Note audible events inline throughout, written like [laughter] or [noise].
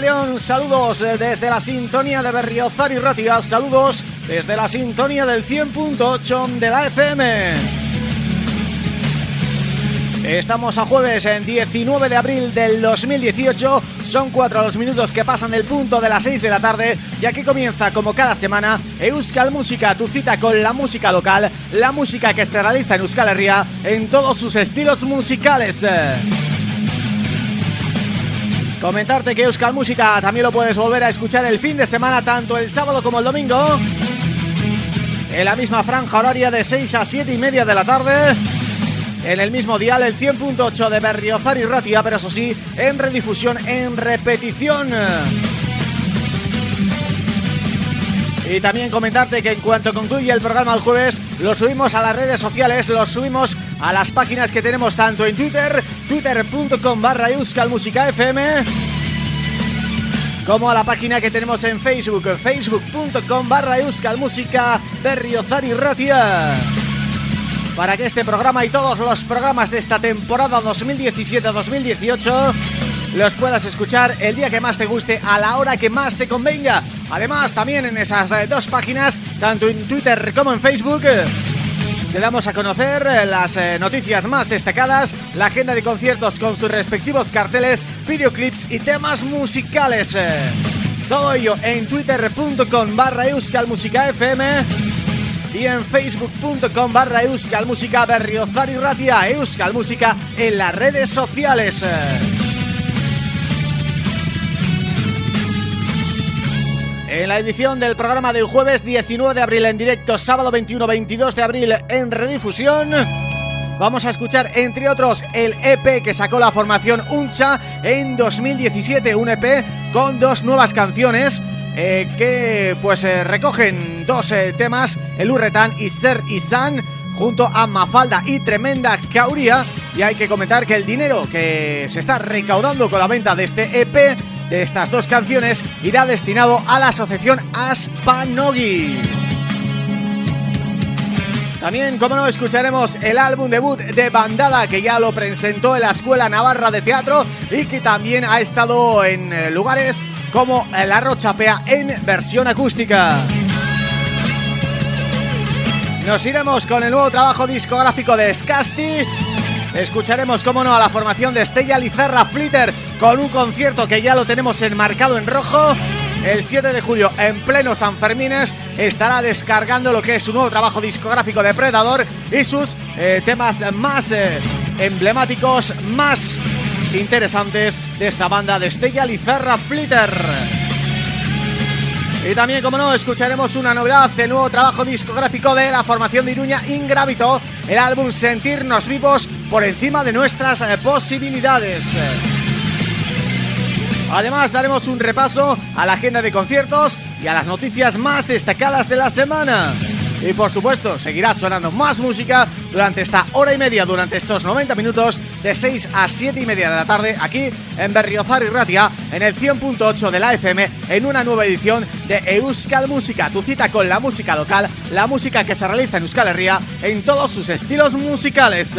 León, saludos desde la sintonía de Berriozar y Ratia, saludos desde la sintonía del 100.8 de la FM. Estamos a jueves en 19 de abril del 2018 Son cuatro los minutos que pasan del punto de las 6 de la tarde Y aquí comienza como cada semana Euskal Música, tu cita con la música local La música que se realiza en Euskal Herria En todos sus estilos musicales Comentarte que Euskal Música también lo puedes volver a escuchar el fin de semana, tanto el sábado como el domingo. En la misma franja horaria de 6 a 7 y media de la tarde. En el mismo dial, el 100.8 de Berriozar y Ratia, pero eso sí, en redifusión, en repetición. Y también comentarte que en cuanto concluye el programa el jueves, lo subimos a las redes sociales, lo subimos a las páginas que tenemos tanto en Twitter, twitter.com barra FM como a la página que tenemos en Facebook, facebook.com barra Música Berriozar y Ratia para que este programa y todos los programas de esta temporada 2017-2018 los puedas escuchar el día que más te guste, a la hora que más te convenga. Además, también en esas dos páginas, tanto en Twitter como en Facebook... Te damos a conocer eh, las eh, noticias más destacadas, la agenda de conciertos con sus respectivos carteles, videoclips y temas musicales. Todo ello en twitter.com barra FM y en facebook.com barra euskalmusica en las redes sociales. En la edición del programa del jueves 19 de abril en directo, sábado 21-22 de abril en redifusión Vamos a escuchar, entre otros, el EP que sacó la formación Uncha en 2017 Un EP con dos nuevas canciones eh, que pues eh, recogen dos eh, temas, el Urretán y Ser y San, junto a Mafalda y Tremenda Cauria. Y hay que comentar que el dinero que se está recaudando con la venta de este EP, de estas dos canciones, irá destinado a la asociación Aspanogi. También, como no, escucharemos el álbum debut de Bandada que ya lo presentó en la Escuela Navarra de Teatro y que también ha estado en lugares como La Rochapea en versión acústica. Nos iremos con el nuevo trabajo discográfico de Scasti Escucharemos, como no, a la formación de Estella Lizarra Flitter con un concierto que ya lo tenemos enmarcado en rojo el 7 de julio en pleno San Fermines estará descargando lo que es su nuevo trabajo discográfico de Predador y sus eh, temas más eh, emblemáticos, más interesantes de esta banda de Estella Lizarra Flitter. Y también, como no, escucharemos una novedad, el nuevo trabajo discográfico de la formación de Iruña Ingravito, el álbum Sentirnos Vivos por encima de nuestras eh, posibilidades. Además, daremos un repaso a la agenda de conciertos y a las noticias más destacadas de la semana. Y por supuesto, seguirá sonando más música durante esta hora y media, durante estos 90 minutos, de 6 a 7 y media de la tarde, aquí en Berriozar y Ratia, en el 100.8 de la FM, en una nueva edición de Euskal Música, tu cita con la música local, la música que se realiza en Euskal Herria, en todos sus estilos musicales.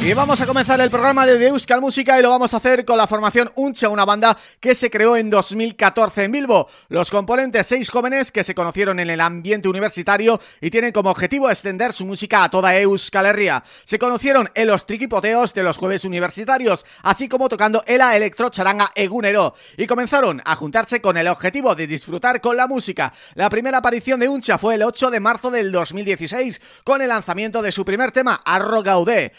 Y vamos a comenzar el programa de Euskal Música y lo vamos a hacer con la formación Uncha, una banda que se creó en 2014 en Bilbo. Los componentes, seis jóvenes que se conocieron en el ambiente universitario y tienen como objetivo extender su música a toda Euskal Herria. Se conocieron en los triquipoteos de los jueves universitarios, así como tocando el electro charanga egunero, y comenzaron a juntarse con el objetivo de disfrutar con la música. La primera aparición de Uncha fue el 8 de marzo del 2016, con el lanzamiento de su primer tema, Arro Gaudé.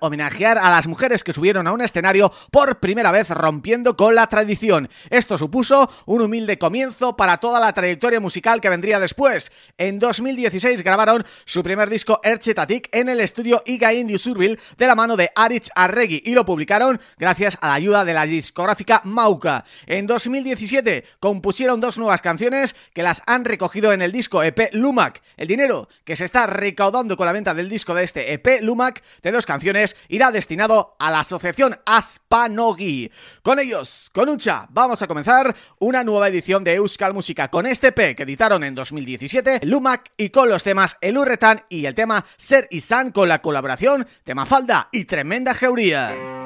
Homenajear a las mujeres que subieron a un escenario por primera vez rompiendo con la tradición. Esto supuso un humilde comienzo para toda la trayectoria musical que vendría después. En 2016 grabaron su primer disco Erchetatik en el estudio Iga Indie Surville de la mano de Arich Arregui y lo publicaron gracias a la ayuda de la discográfica Mauca. En 2017 compusieron dos nuevas canciones que las han recogido en el disco EP Lumac. El dinero que se está recaudando con la venta del disco de este EP Lumac de dos canciones irá destinado a la asociación Aspanogi. Con ellos, con Ucha, vamos a comenzar una nueva edición de Euskal Música con este P que editaron en 2017, Lumac y con los temas El Urretan y el tema Ser y San con la colaboración de Mafalda y Tremenda Jeuría.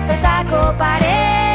bihotzetako pare.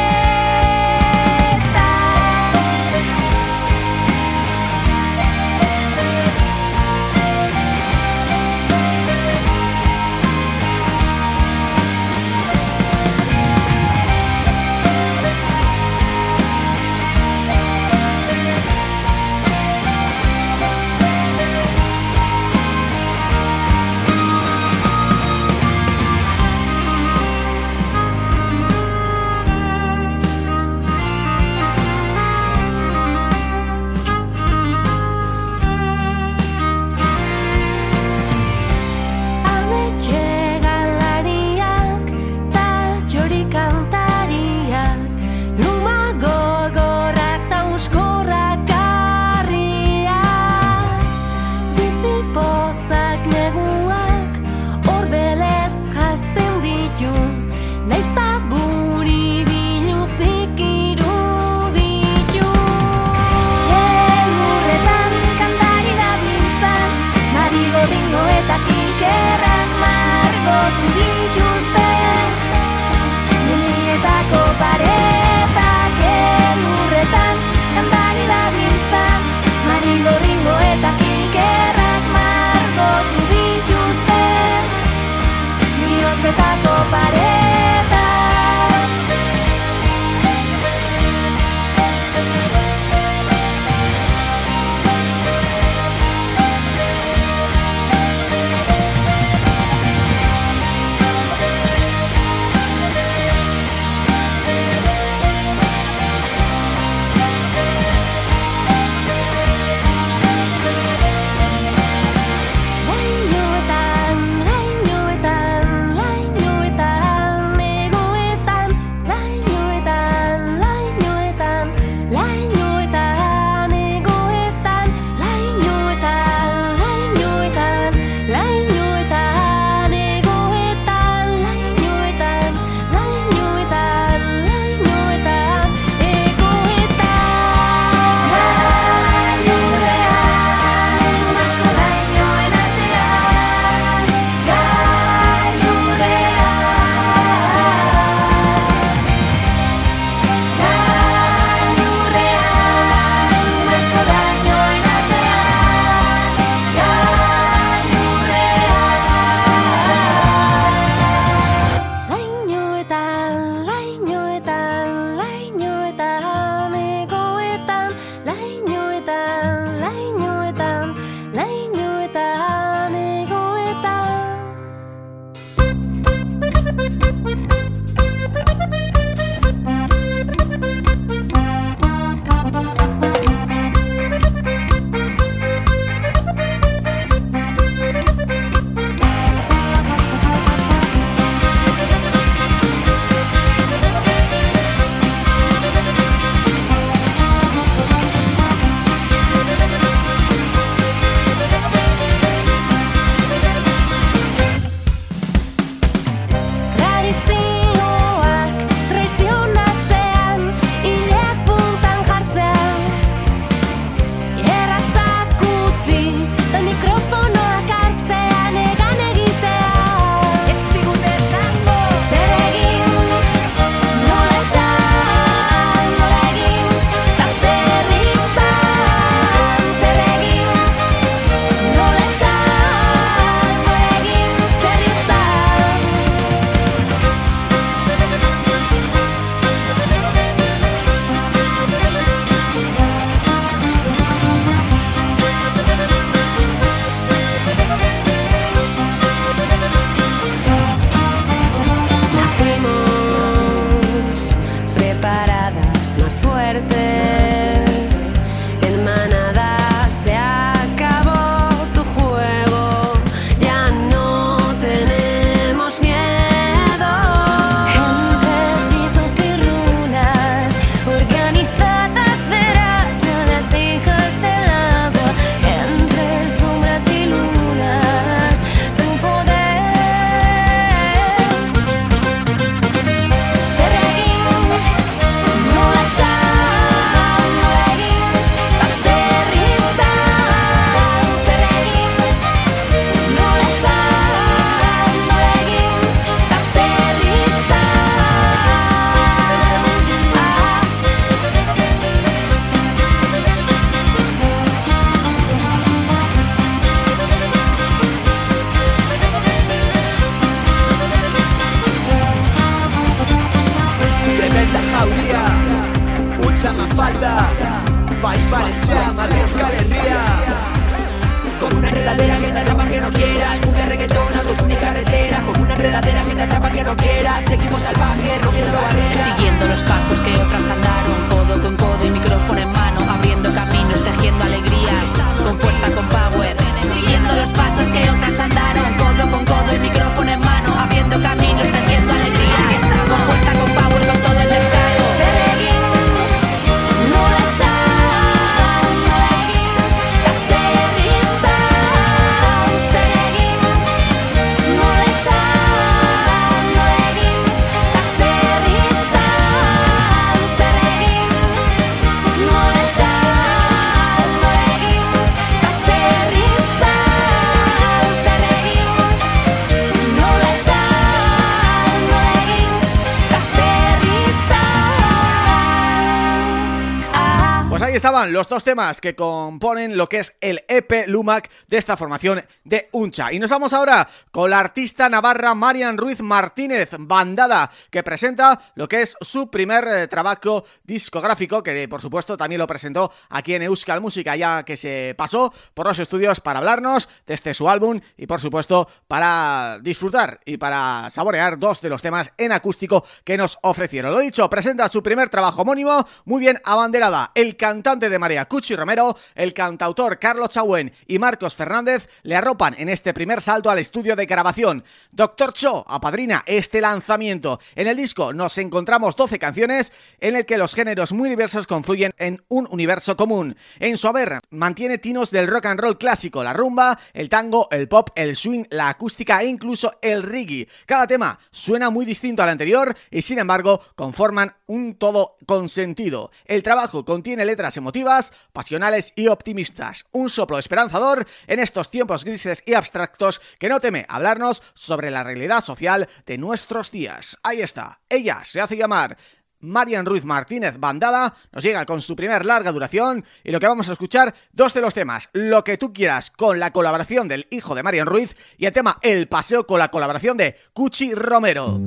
Los dos temas que componen lo que es el EP Lumac de esta formación de Uncha. Y nos vamos ahora con la artista navarra Marian Ruiz Martínez, bandada, que presenta lo que es su primer eh, trabajo discográfico, que por supuesto también lo presentó aquí en Euskal Música, ya que se pasó por los estudios para hablarnos de este su álbum y por supuesto para disfrutar y para saborear dos de los temas en acústico que nos ofrecieron. Lo dicho, presenta su primer trabajo homónimo, muy bien abanderada, el cantante de María Cuchi Romero, el cantautor Carlos Chauen y Marcos Fernández le en este primer salto al estudio de grabación. Doctor Cho apadrina este lanzamiento. En el disco nos encontramos 12 canciones en el que los géneros muy diversos confluyen en un universo común. En su haber mantiene tinos del rock and roll clásico, la rumba, el tango, el pop, el swing, la acústica e incluso el reggae. Cada tema suena muy distinto al anterior y sin embargo conforman un todo con sentido. El trabajo contiene letras emotivas, pasionales y optimistas. Un soplo esperanzador en estos tiempos grises y abstractos que no teme hablarnos sobre la realidad social de nuestros días. Ahí está, ella se hace llamar Marian Ruiz Martínez Bandada nos llega con su primer larga duración y lo que vamos a escuchar, dos de los temas, Lo que tú quieras con la colaboración del hijo de Marian Ruiz y el tema El Paseo con la colaboración de Cuchi Romero.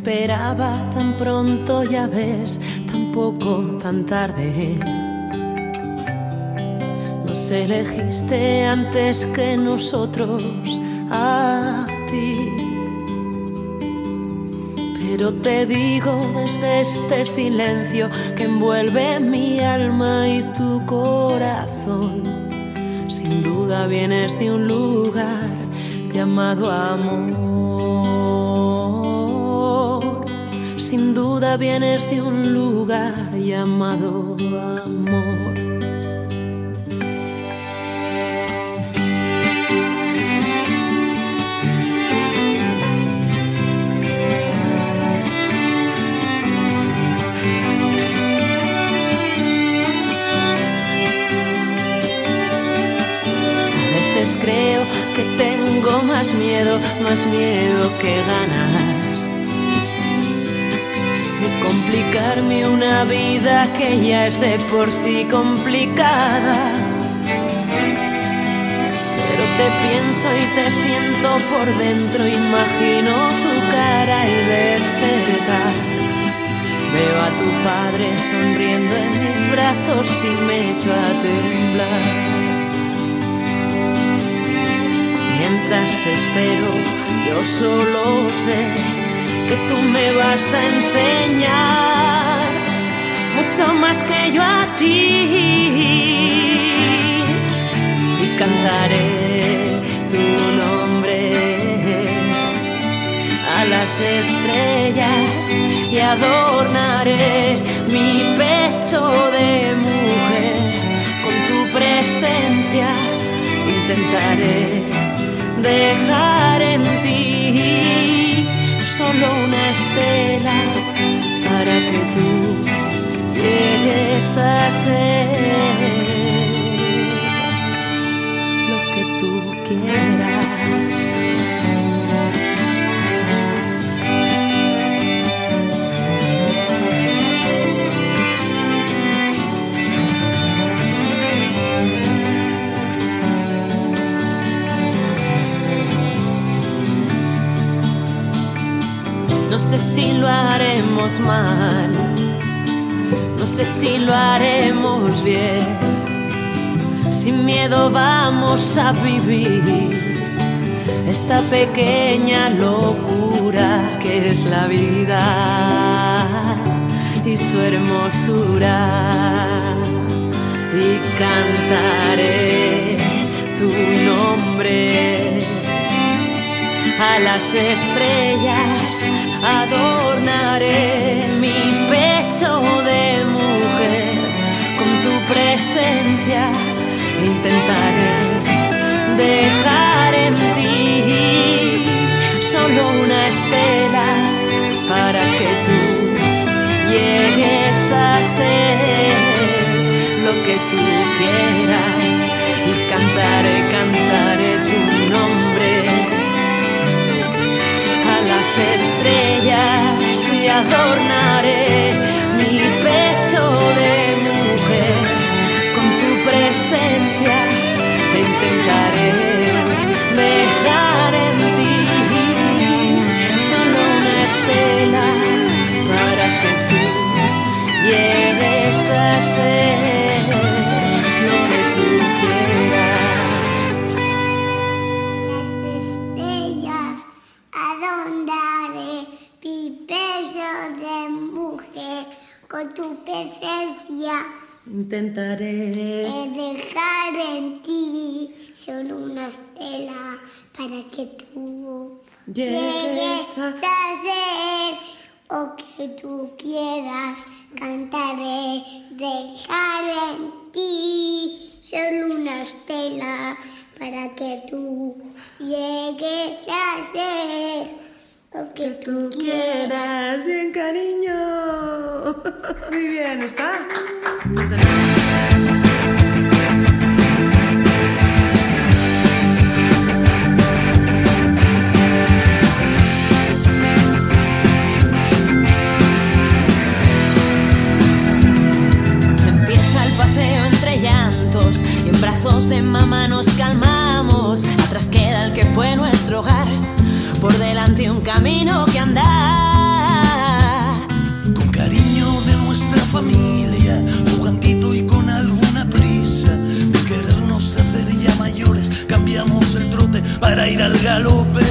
Esperaba tan pronto, ya ves, tampoco tan tarde. Nos elegiste antes que nosotros a ti. Pero te digo desde este silencio que envuelve mi alma y tu corazón. Sin duda vienes de un lugar llamado amor. Sin duda vienes de un lugar llamado amor. A veces creo que tengo más miedo, más miedo que ganas complicarme una vida que ya es de por sí complicada. Pero te pienso y te siento por dentro, imagino tu cara al despertar. Veo a tu padre sonriendo en mis brazos y me echo a temblar. Mientras espero, yo solo sé que tú me vas a enseñar mucho más que yo a ti. Y cantaré tu nombre a las estrellas y adornaré mi pecho de mujer con tu presencia. Intentaré dejar en ti solo una estela para que tú llegues a ser. Mal, no sé si lo haremos bien. Sin miedo vamos a vivir esta pequeña locura que es la vida y su hermosura. Y cantaré tu nombre a las estrellas, adornaré mi pecho de mujer. Con tu presencia, intentaré dejar en ti solo una estela para que tú llegues a ser lo que tú quieras y adornaré mi pecho de mujer con tu presencia Intentaré dejar en ti solo una estela para que tú llegues a ser o que tú quieras. Cantaré, dejar en ti solo una estela para que tú llegues a ser lo que tú quieras. bien cariño. [laughs] Muy bien, ¿está? Empieza el paseo entre llantos y en brazos de mamá nos calmamos. Atrás queda el que fue nuestro camino que andar. Con cariño de nuestra familia, jugandito y con alguna prisa. De querernos hacer ya mayores, cambiamos el trote para ir al galope.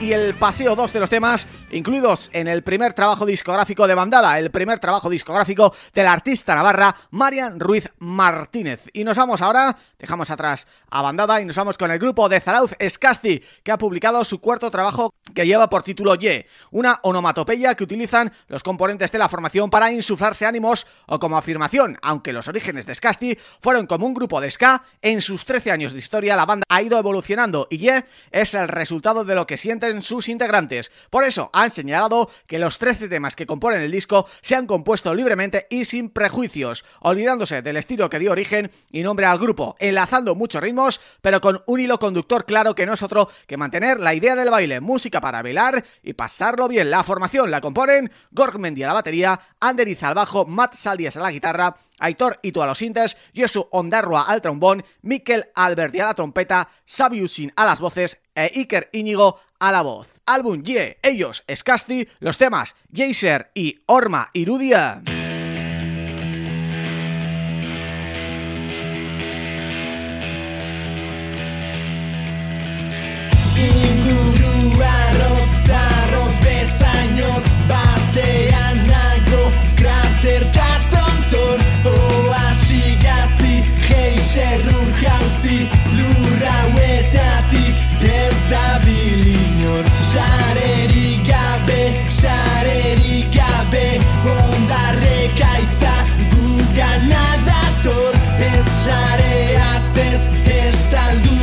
Y el paseo 2 de los temas incluidos en el primer trabajo discográfico de Bandada, el primer trabajo discográfico de la artista navarra Marian Ruiz Martínez. Y nos vamos ahora, dejamos atrás a Bandada y nos vamos con el grupo de Zarauz Escasti, que ha publicado su cuarto trabajo que lleva por título Ye, una onomatopeya que utilizan los componentes de la formación para insuflarse ánimos o como afirmación, aunque los orígenes de Scasti fueron como un grupo de ska, en sus 13 años de historia la banda ha ido evolucionando y Ye es el resultado de lo que sienten sus integrantes. Por eso han señalado que los 13 temas que componen el disco se han compuesto libremente y sin prejuicios, olvidándose del estilo que dio origen y nombre al grupo, enlazando muchos ritmos, pero con un hilo conductor claro que no es otro que mantener la idea del baile, música para bailar y pasarlo bien. La formación la componen Gorg Mendy a la batería, Ander al bajo, Matt Saldias a la guitarra, Aitor Ito a los sintes, Josu Ondarroa al trombón, Mikel Alberti a la trompeta, Sabiusin a las voces e Iker Íñigo a la voz. Álbum Ye, ellos, Scasti, los temas Jaser y Orma Irudia. batean nago Krater katontor Oasi gazi Geiser ur jauzi Lurra huetatik Ez da bilinor Sarerik gabe, sarerik gabe Ondarrek aitza gugana dator. Ez sarea ez taldu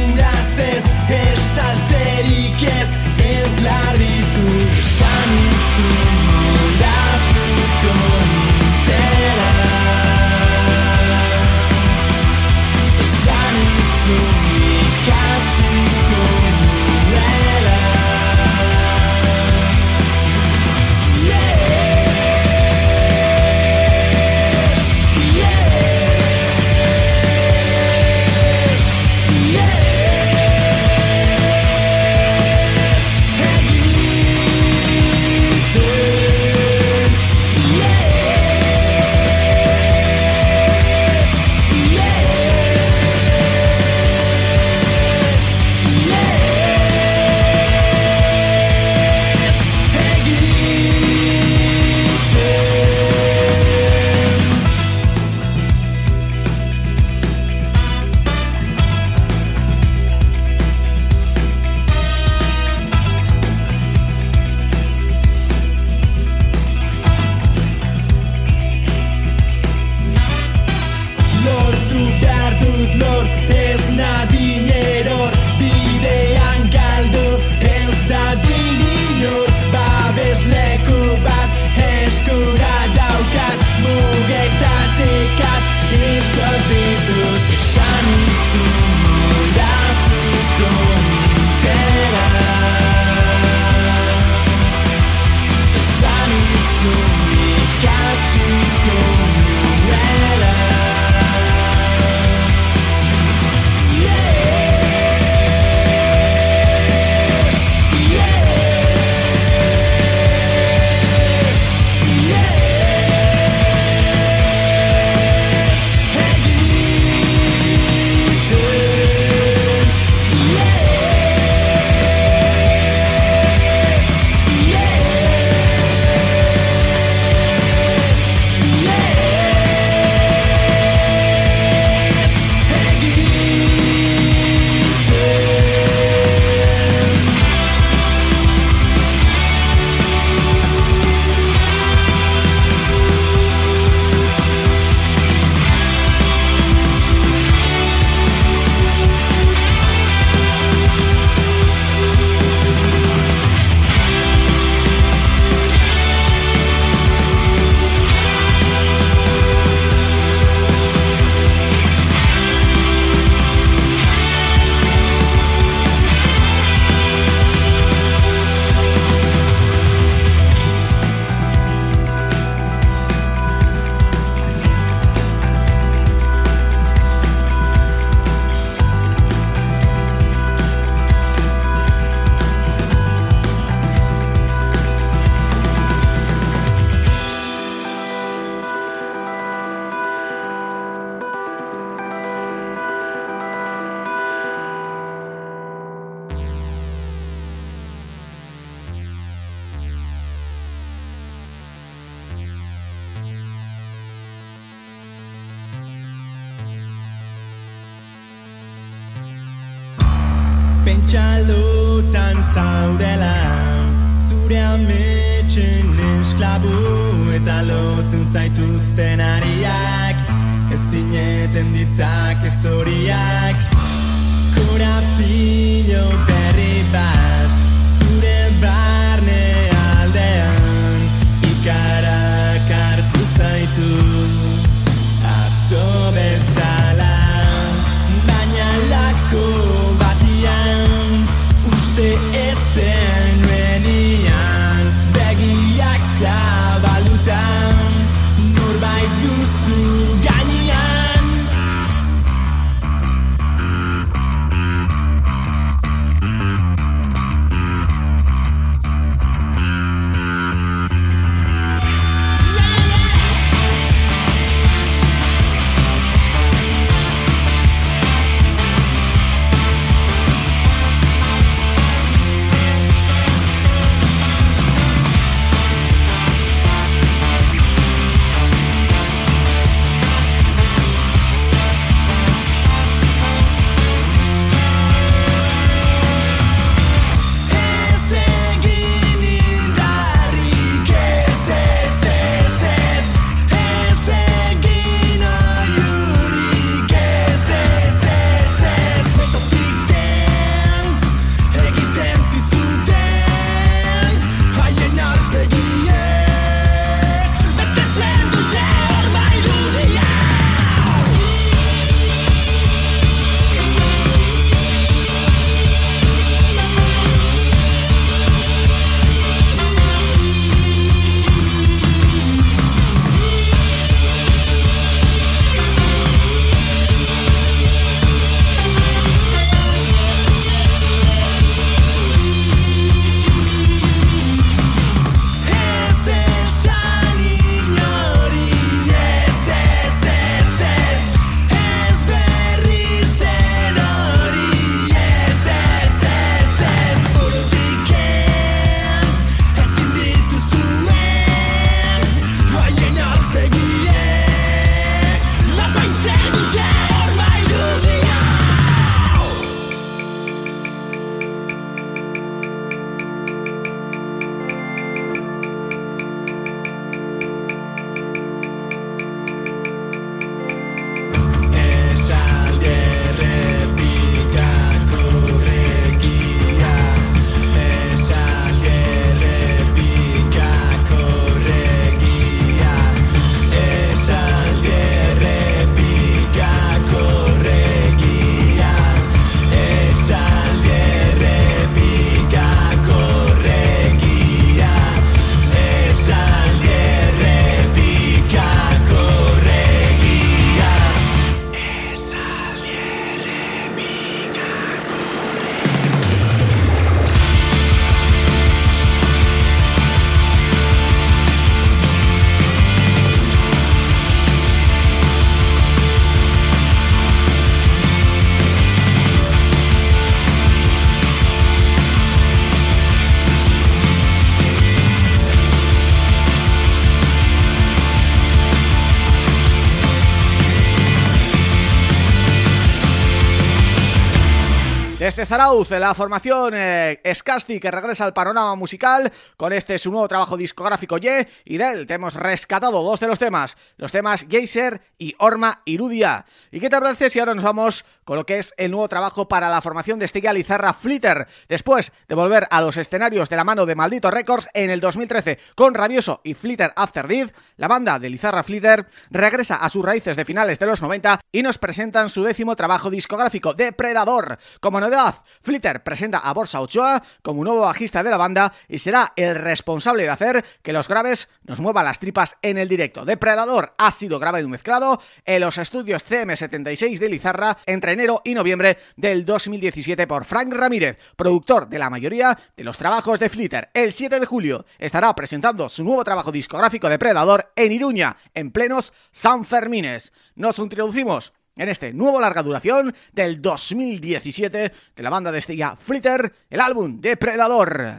ametxen esklabu eta lotzen zaituzten ariak. Ez zineten ditzak ez horiak Korapilo berri bat Zure barne aldean Ikarak La formación eh, Scasti que regresa al panorama musical con este su nuevo trabajo discográfico Ye y de él te hemos rescatado dos de los temas, los temas Geyser y Orma Irudia. ¿Y qué te parece si ahora nos vamos con lo que es el nuevo trabajo para la formación de Estiga Lizarra Flitter después de volver a los escenarios de la mano de Maldito Records en el 2013 con Rabioso y Flitter After Death, la banda de Lizarra Flitter regresa a sus raíces de finales de los 90 y nos presentan su décimo trabajo discográfico, Depredador. Como novedad, Flitter presenta a Borsa Ochoa como nuevo bajista de la banda y será el responsable de hacer que los graves nos muevan las tripas en el directo. Depredador ha sido grabado y mezclado en los estudios CM76 de Lizarra entre enero y noviembre del 2017 por Frank Ramírez, productor de la mayoría de los trabajos de Flitter. El 7 de julio estará presentando su nuevo trabajo discográfico Depredador en Iruña, en plenos San Fermines. Nos introducimos en este nuevo larga duración del 2017 de la banda de Estilla Flitter, el álbum Depredador.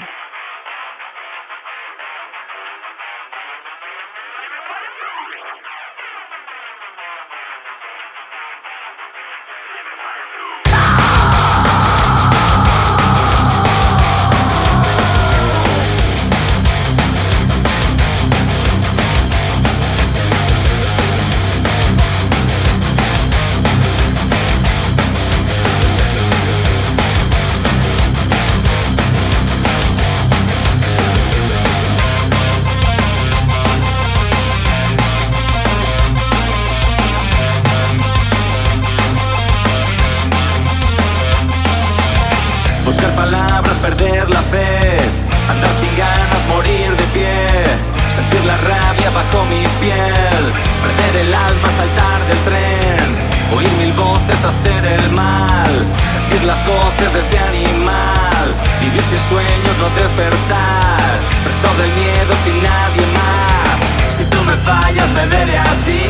de ese animal. Vivir sin sueños, no despertar. Preso del miedo sin nadie más. Si tú me fallas me veré así.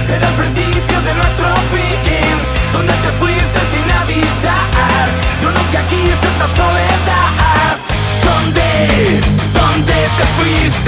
Será el principio de nuestro fin. Donde te fuiste sin avisar. Yo nunca quise esta soledad. ¿Dónde? ¿Dónde te fuiste?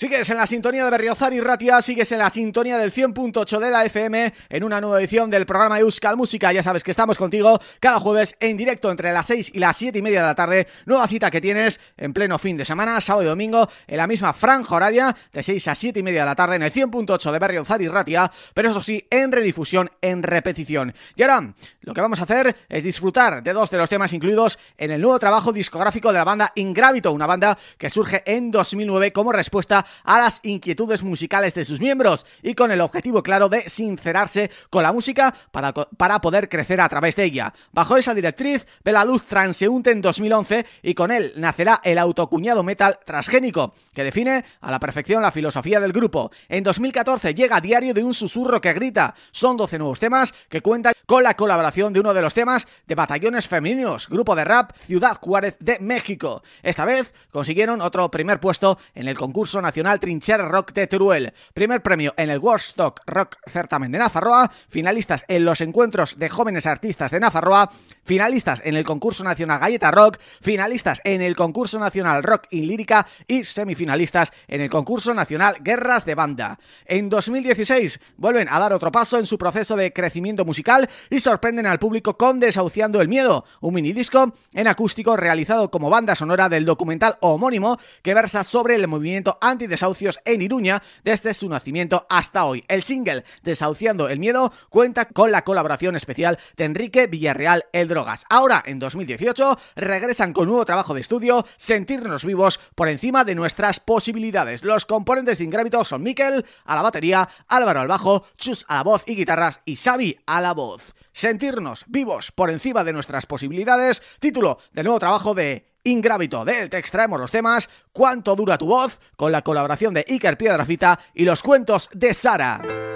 Sigues en la sintonía de Berriozar y Ratia, sigues en la sintonía del 100.8 de la FM en una nueva edición del programa Euskal Música. Ya sabes que estamos contigo cada jueves en directo entre las 6 y las 7 y media de la tarde. Nueva cita que tienes en pleno fin de semana, sábado y domingo, en la misma franja horaria de 6 a 7 y media de la tarde en el 100.8 de Berriozar y Ratia, pero eso sí, en redifusión, en repetición. Y ahora, lo que vamos a hacer es disfrutar de dos de los temas incluidos en el nuevo trabajo discográfico de la banda Ingravito, una banda que surge en 2009 como respuesta a las inquietudes musicales de sus miembros y con el objetivo claro de sincerarse con la música para, para poder crecer a través de ella. Bajo esa directriz ve la luz Transeúnte en 2011 y con él nacerá el autocuñado metal transgénico, que define a la perfección la filosofía del grupo. En 2014 llega Diario de un susurro que grita. Son 12 nuevos temas que cuentan con la colaboración de uno de los temas de Batallones Femeninos, grupo de rap Ciudad Juárez de México. Esta vez consiguieron otro primer puesto en el concurso nacional Trincher Rock de Teruel. Primer premio en el Woodstock Rock Certamen de Nafarroa, finalistas en los encuentros de jóvenes artistas de Nafarroa, finalistas en el concurso nacional Galleta Rock, finalistas en el concurso nacional Rock in Lírica y semifinalistas en el concurso nacional Guerras de Banda. En 2016 vuelven a dar otro paso en su proceso de crecimiento musical y sorprenden al público con Desahuciando el Miedo, un minidisco en acústico realizado como banda sonora del documental homónimo que versa sobre el movimiento anti desahucios en Iruña desde su nacimiento hasta hoy. El single Desahuciando el Miedo cuenta con la colaboración especial de Enrique Villarreal El Ahora, en 2018, regresan con nuevo trabajo de estudio, Sentirnos Vivos por encima de nuestras posibilidades. Los componentes de Ingrávito son Miquel a la batería, Álvaro al bajo, Chus a la voz y guitarras y Xavi a la voz. Sentirnos vivos por encima de nuestras posibilidades, título del nuevo trabajo de Ingrávito. De él te extraemos los temas Cuánto dura tu voz, con la colaboración de Iker Piedrafita y los cuentos de Sara.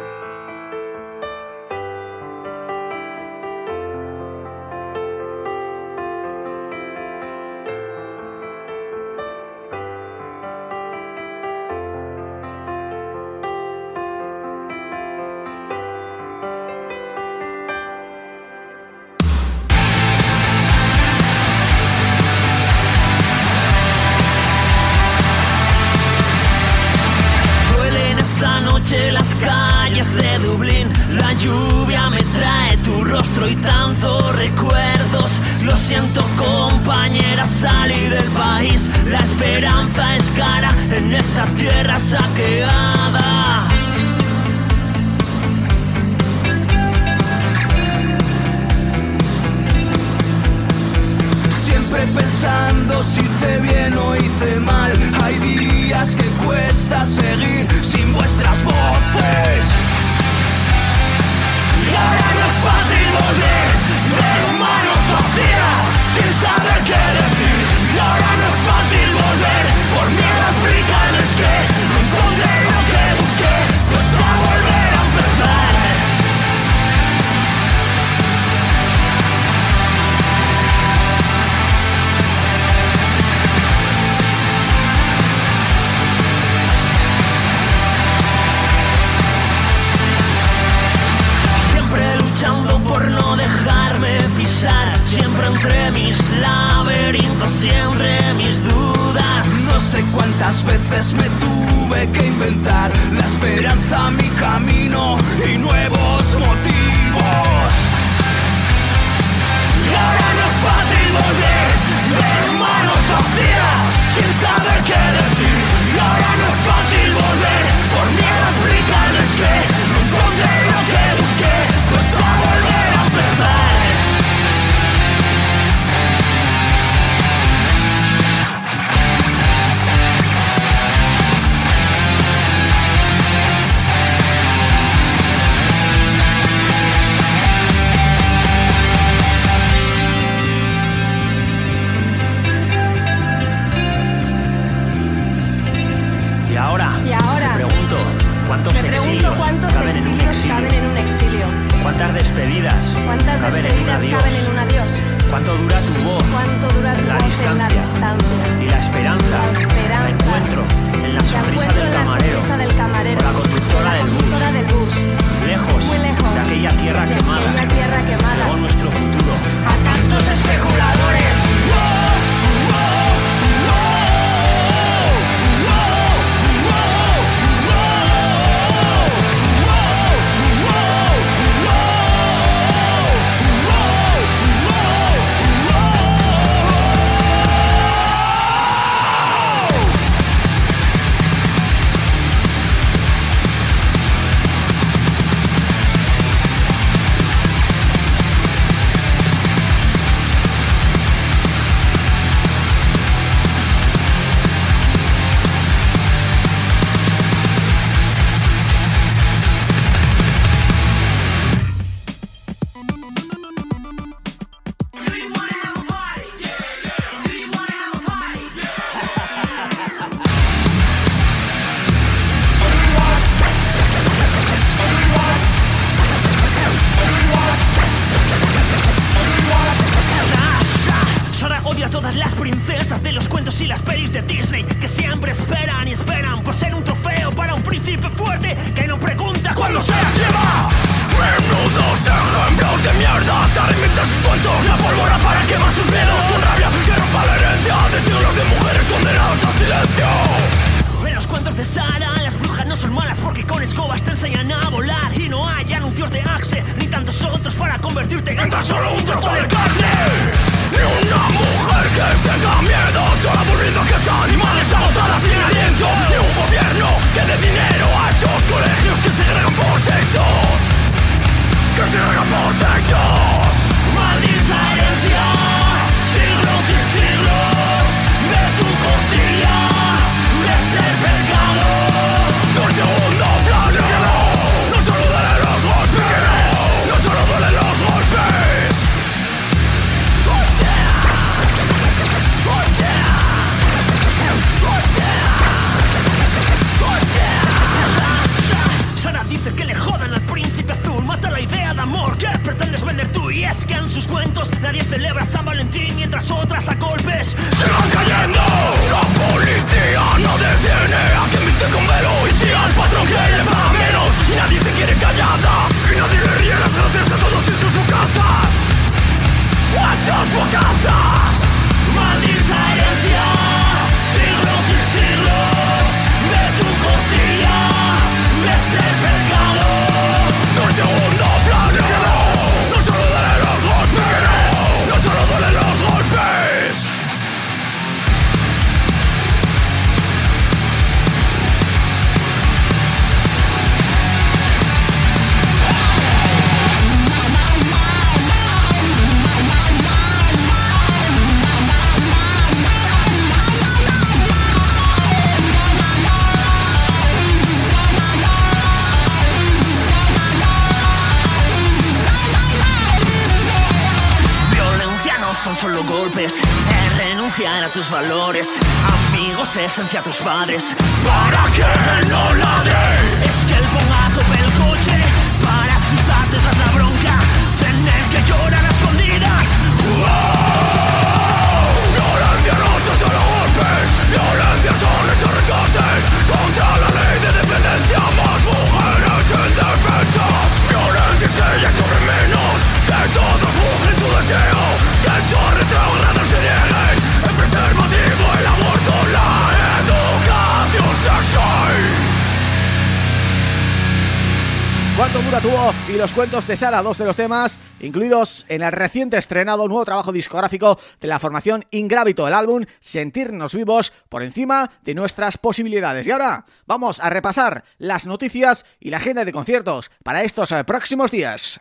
a tus valores. Amigos, esencia a tus padres. ¿Para que no ladren? Es que el ponga el Dura tu voz? Y los cuentos de Sara, dos de los temas incluidos en el reciente estrenado nuevo trabajo discográfico de la formación Ingrávito, el álbum Sentirnos Vivos por encima de nuestras posibilidades. Y ahora vamos a repasar las noticias y la agenda de conciertos para estos eh, próximos días.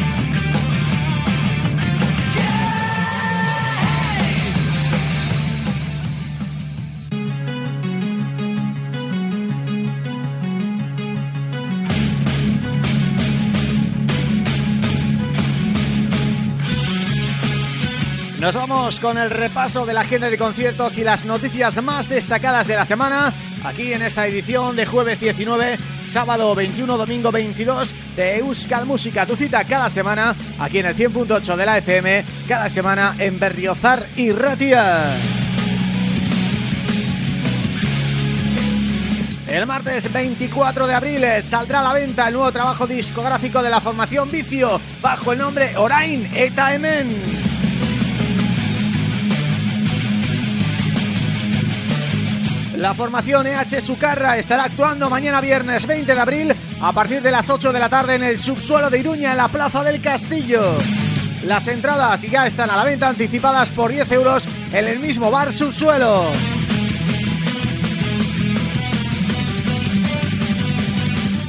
Nos vamos con el repaso de la agenda de conciertos y las noticias más destacadas de la semana Aquí en esta edición de jueves 19, sábado 21, domingo 22 de Euskal Música Tu cita cada semana aquí en el 100.8 de la FM Cada semana en Berriozar y Ratia. El martes 24 de abril saldrá a la venta el nuevo trabajo discográfico de la formación Vicio bajo el nombre Orain Eta La formación EH Sucarra estará actuando mañana viernes 20 de abril a partir de las 8 de la tarde en el subsuelo de Iruña en la Plaza del Castillo. Las entradas ya están a la venta anticipadas por 10 euros en el mismo bar subsuelo.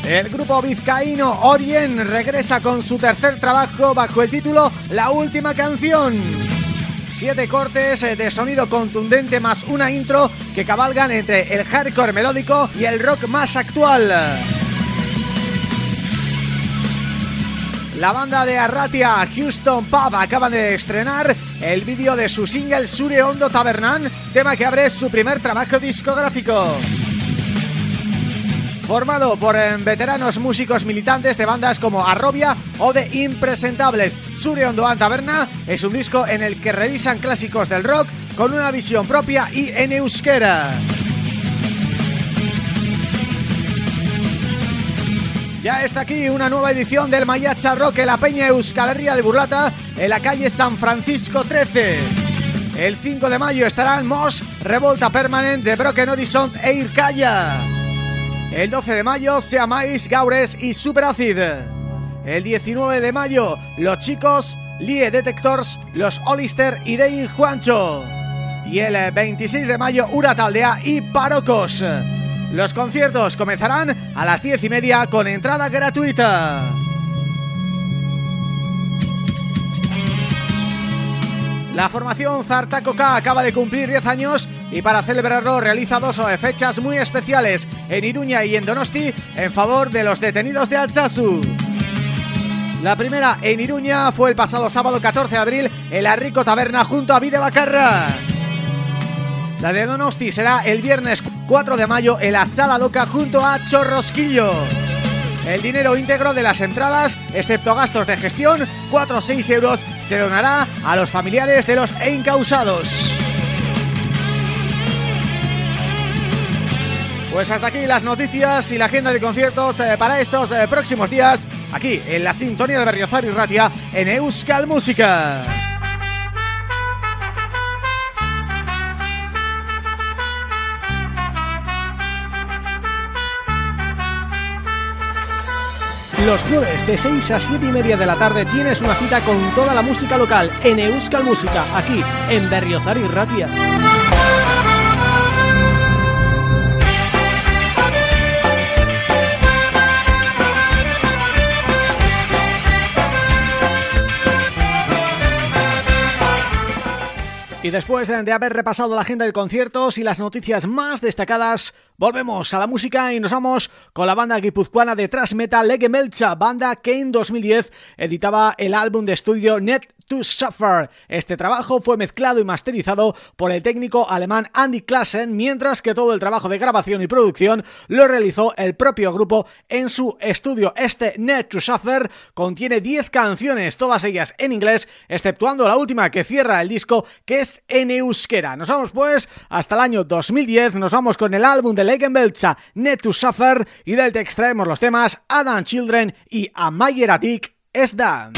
El grupo vizcaíno Orien regresa con su tercer trabajo bajo el título La Última Canción. Siete cortes eh, de sonido contundente más una intro que cabalgan entre el hardcore melódico y el rock más actual. La banda de Arratia Houston Pub acaban de estrenar el vídeo de su single Sure Hondo Tabernan, tema que abre su primer trabajo discográfico formado por eh, veteranos músicos militantes de bandas como Arrobia o de Impresentables. Sure Ondoan Taberna es un disco en el que revisan clásicos del rock con una visión propia y en euskera. Ya está aquí una nueva edición del Mayacha Rock en la Peña Euskalería de Burlata en la calle San Francisco 13. El 5 de mayo estarán Moss, Revolta Permanent de Broken Horizon e Irkaya. El 12 de mayo, Mais, Gaures y Superacid. El 19 de mayo, Los Chicos, Lie Detectors, Los Olister y Dei Juancho. Y el 26 de mayo, Urataldea y Parocos. Los conciertos comenzarán a las 10 y media con entrada gratuita. La formación Zartacoca acaba de cumplir 10 años y para celebrarlo realiza dos fechas muy especiales en Iruña y en Donosti en favor de los detenidos de Alsasu. La primera en Iruña fue el pasado sábado 14 de abril en la Rico Taberna junto a Vide Bacarra. La de Donosti será el viernes 4 de mayo en la Sala Loca junto a Chorrosquillo. El dinero íntegro de las entradas, excepto gastos de gestión, 4 o 6 euros, se donará a los familiares de los encausados. Pues hasta aquí las noticias y la agenda de conciertos eh, para estos eh, próximos días, aquí en la sintonía de Berriozar y Ratia, en Euskal Música. Los jueves de 6 a 7 y media de la tarde tienes una cita con toda la música local en Euskal Música, aquí en Berriozar y Ratia. Y después de haber repasado la agenda de conciertos y las noticias más destacadas, volvemos a la música y nos vamos con la banda guipuzcoana de thrash metal Melcha, banda que en 2010 editaba el álbum de estudio Net to Suffer. Este trabajo fue mezclado y masterizado por el técnico alemán Andy Klassen, mientras que todo el trabajo de grabación y producción lo realizó el propio grupo en su estudio. Este Net to Suffer contiene 10 canciones, todas ellas en inglés, exceptuando la última que cierra el disco, que es en euskera. Nos vamos pues hasta el año 2010, nos vamos con el álbum de Legenbelcha Net to Suffer y del que extraemos los temas Adam Children y Amayeratik es Dan.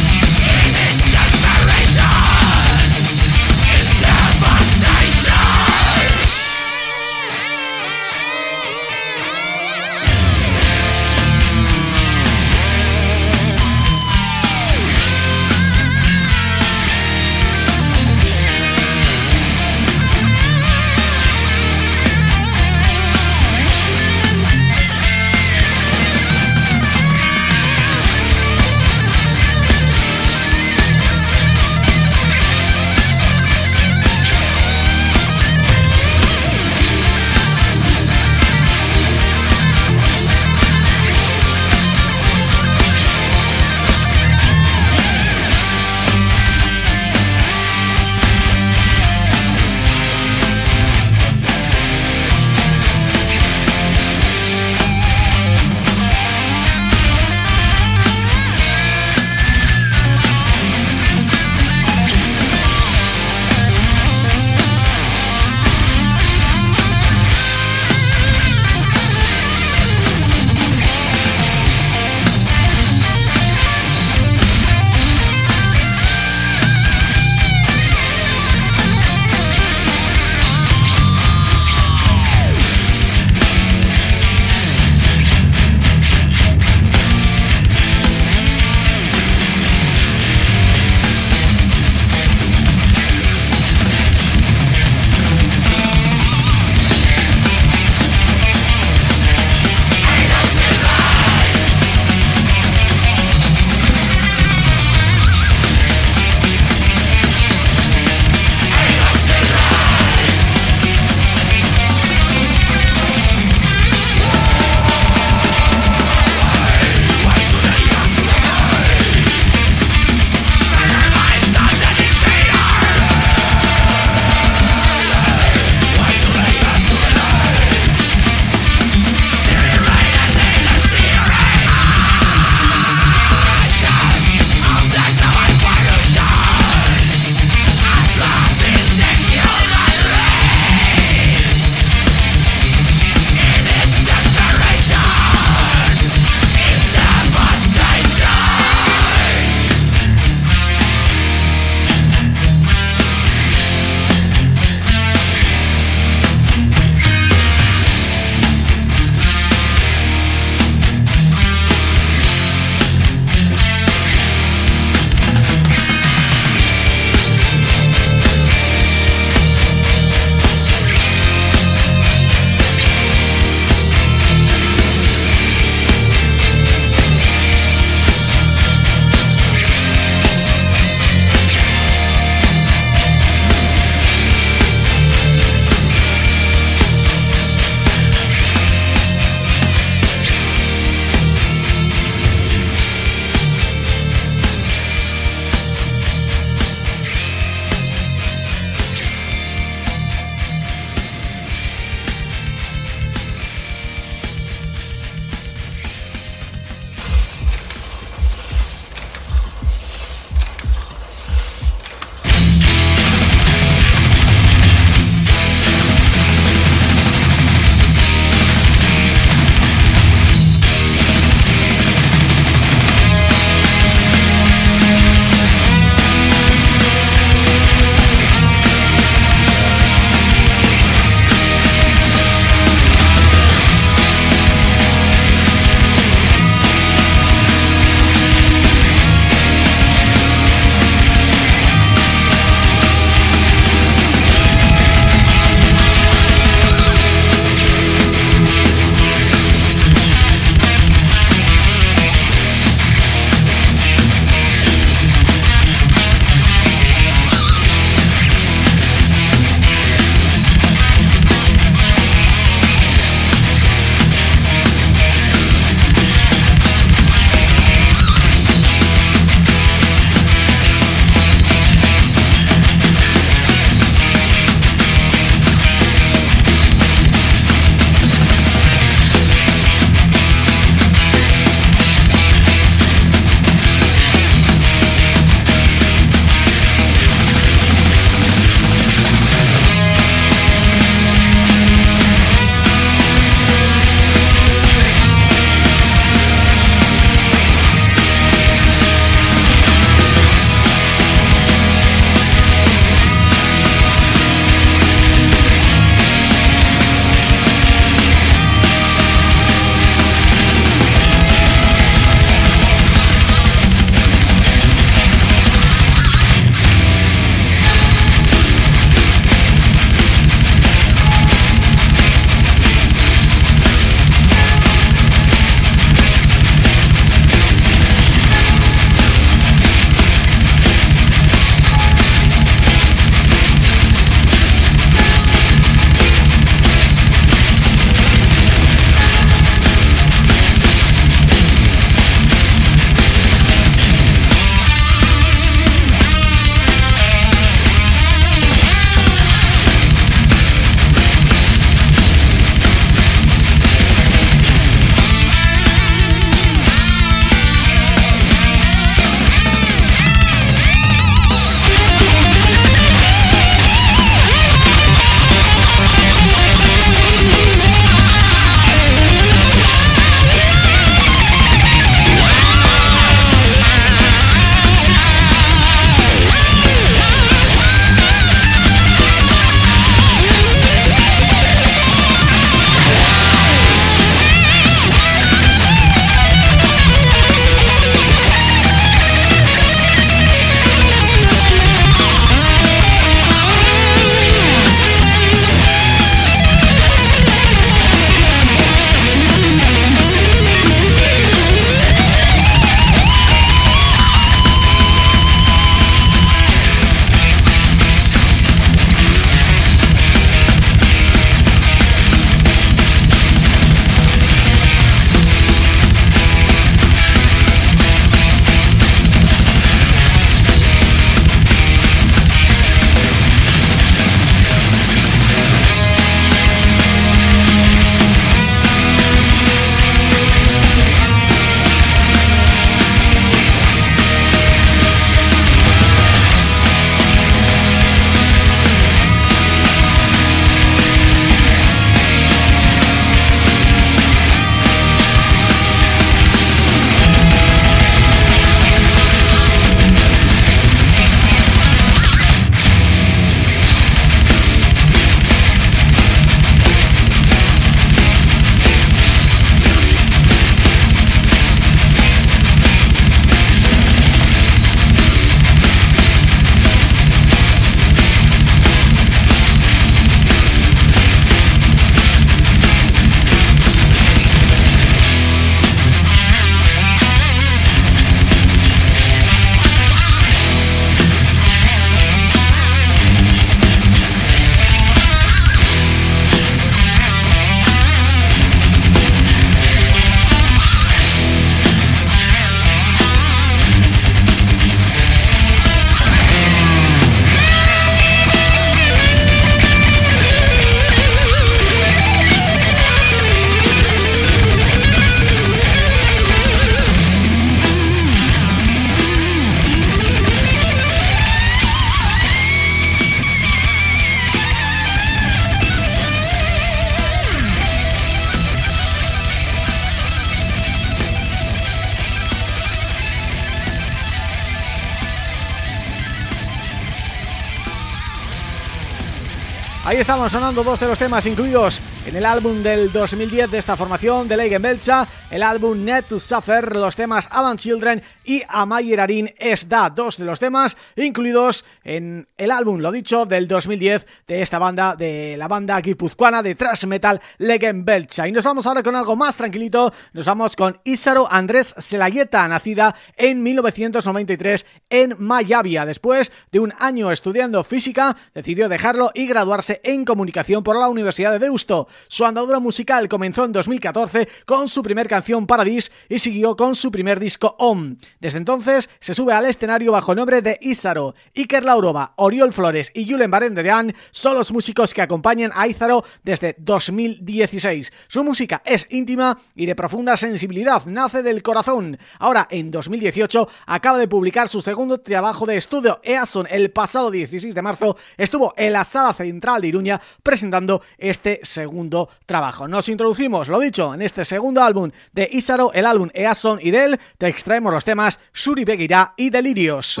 Ahí estaban sonando dos de los temas incluidos en el álbum del 2010 de esta formación de Leigen Belcha, el álbum Net to Suffer, los temas Adam Children y Amayerarin es da, dos de los temas incluidos en el álbum, lo dicho, del 2010 de esta banda, de la banda guipuzcoana de thrash metal Leigen Belcha. Y nos vamos ahora con algo más tranquilito, nos vamos con Isaro Andrés Selayeta, nacida en 1993 en Mayavia. Después de un año estudiando física, decidió dejarlo y graduarse en Comunicación por la Universidad de Deusto. Su andadura musical comenzó en 2014 con su primer canción Paradis y siguió con su primer disco Om. Desde entonces se sube al escenario bajo el nombre de Ízaro. Iker Laurova, Oriol Flores y Julen Barenderian son los músicos que acompañan a Ízaro desde 2016. Su música es íntima y de profunda sensibilidad, nace del corazón. Ahora, en 2018, acaba de publicar su segundo trabajo de estudio, Eason, el pasado 16 de marzo, estuvo en la sala central de Iruña presentando este segundo trabajo. Nos introducimos, lo dicho, en este segundo álbum de Isaro, el álbum Eason y del te extraemos los temas Suri Begira y Delirios.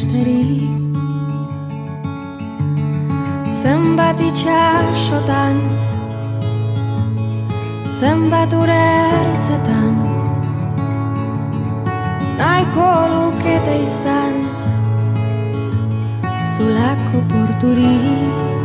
Targia besterik Zenbat itxasotan Zenbat urertzetan nahiko lukete izan Zulako porturi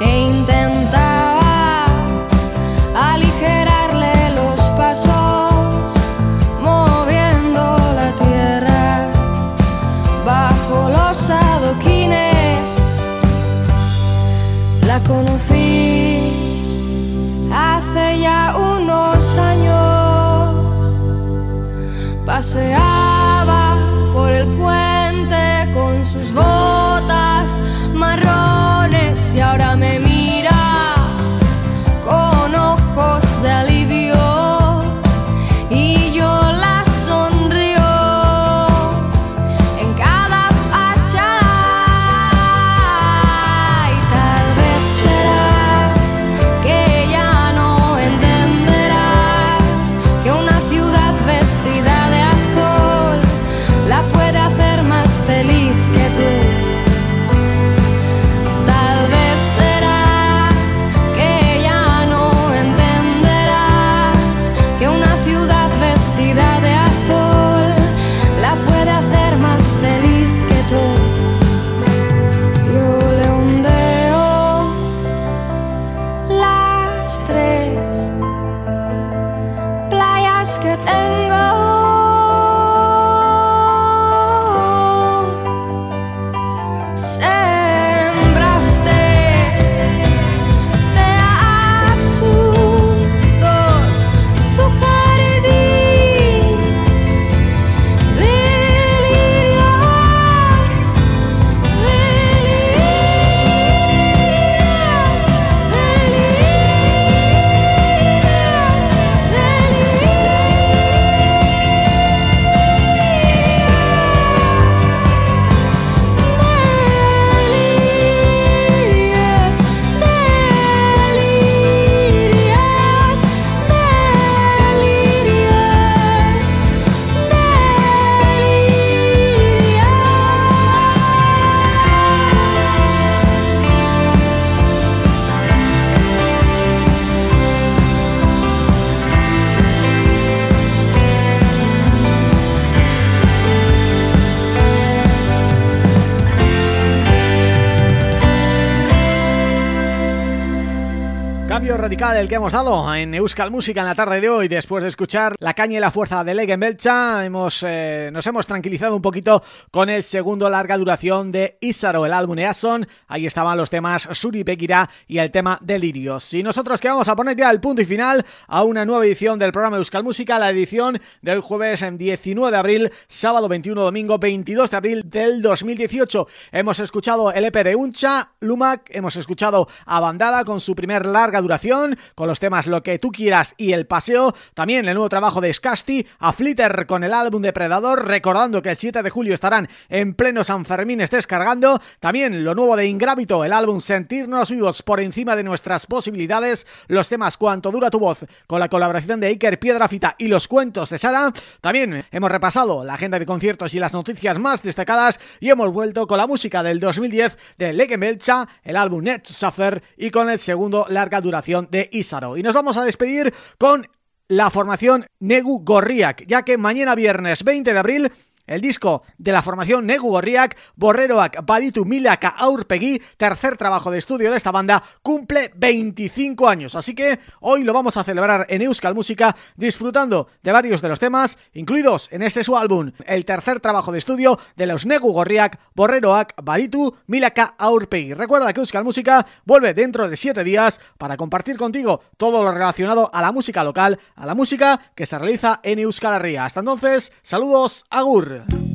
e intentaba aligerarle los pasos, moviendo la tierra bajo los adoquines. La conocí hace ya unos años, paseando ahora me in. Que hemos dado en Euskal Música en la tarde de hoy después de escuchar La caña y la fuerza de Legen Belcha hemos, eh, nos hemos tranquilizado un poquito con el segundo larga duración de Isaro, el álbum Eason ahí estaban los temas Suri y el tema Delirios y nosotros que vamos a poner ya el punto y final a una nueva edición del programa Euskal Música, la edición de hoy jueves en 19 de abril, sábado 21, domingo 22 de abril del 2018 hemos escuchado el EP de Uncha, Lumac, hemos escuchado a Bandada con su primer larga duración, con los temas Lo que tú quieras y El Paseo, también el nuevo trabajo de Scasti, a Flitter con el álbum Depredador, recordando que el 7 de julio estarán en pleno San Fermín descargando, también lo nuevo de Ingrábito, el álbum Sentirnos Vivos por encima de nuestras posibilidades, los temas Cuánto dura tu voz, con la colaboración de Iker Piedrafita y los cuentos de Sara, también hemos repasado la agenda de conciertos y las noticias más destacadas y hemos vuelto con la música del 2010 de Lege Melcha, el álbum Net Suffer y con el segundo larga duración de Y nos vamos a despedir con la formación Negu Gorriak, ya que mañana viernes 20 de abril el disco de la formación Negu Gorriak, Borreroak Baditu Milaka Aurpegui, tercer trabajo de estudio de esta banda, cumple 25 años. Así que hoy lo vamos a celebrar en Euskal Música disfrutando de varios de los temas incluidos en este su álbum, el tercer trabajo de estudio de los Negu Gorriak, Borreroak Baditu Milaka Aurpegui. Recuerda que Euskal Música vuelve dentro de 7 días para compartir contigo todo lo relacionado a la música local, a la música que se realiza en Euskal Herria. Hasta entonces, saludos, agur. Yeah.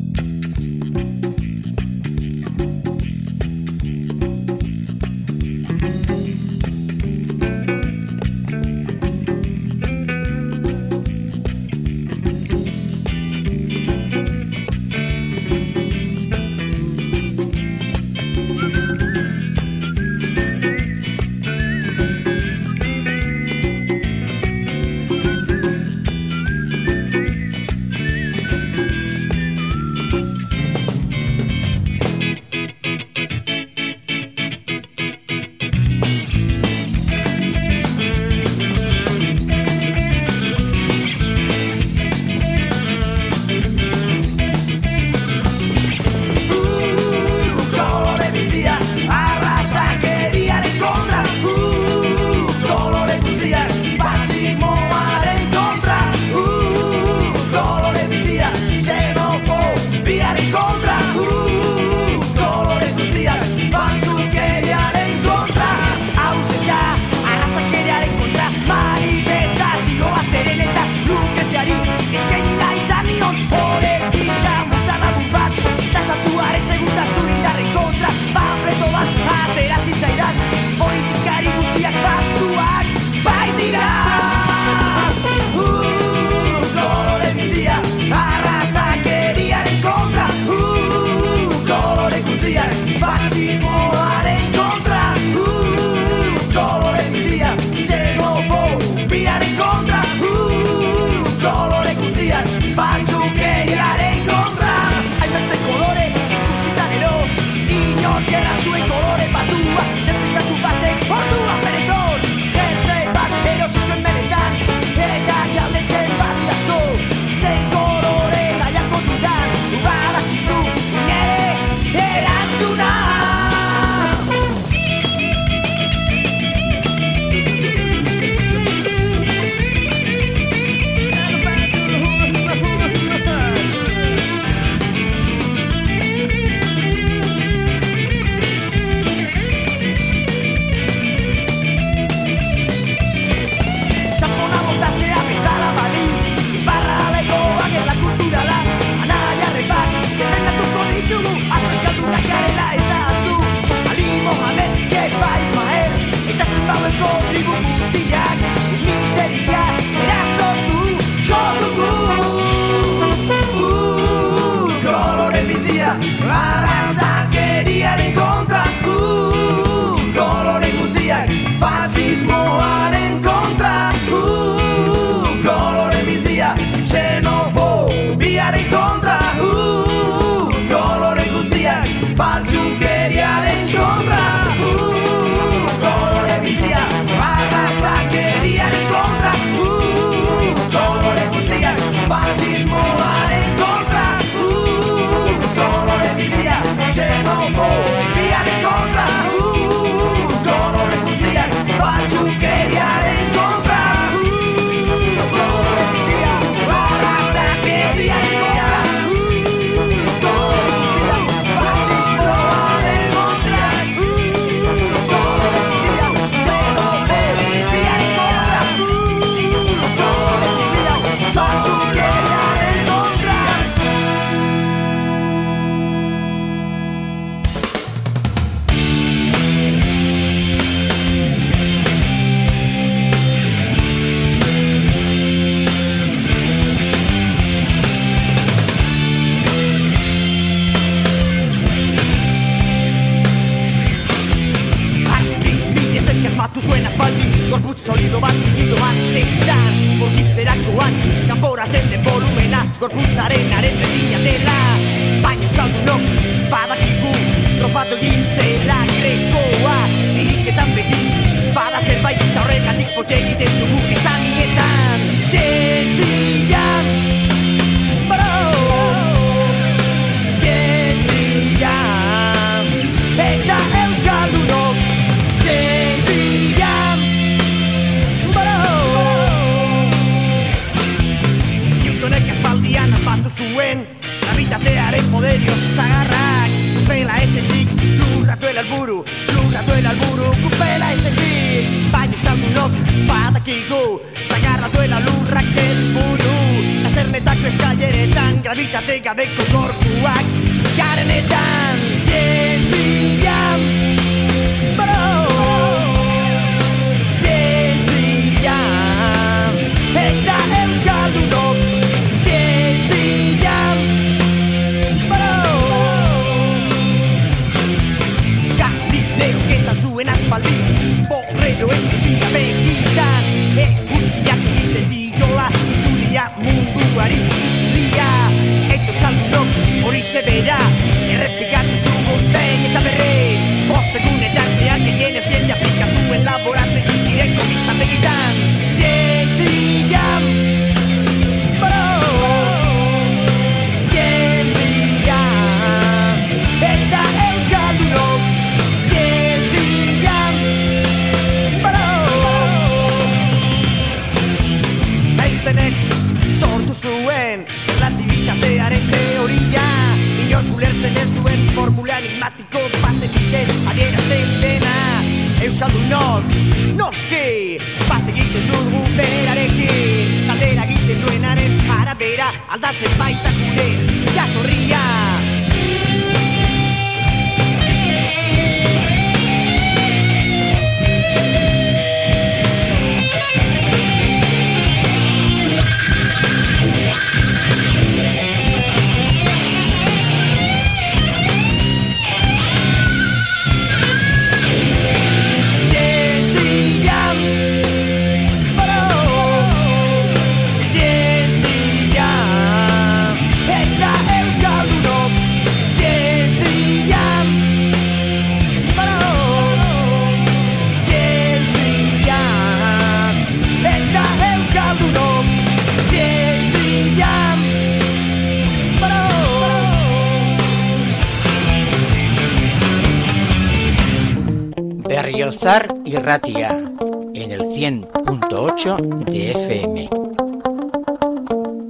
irratia.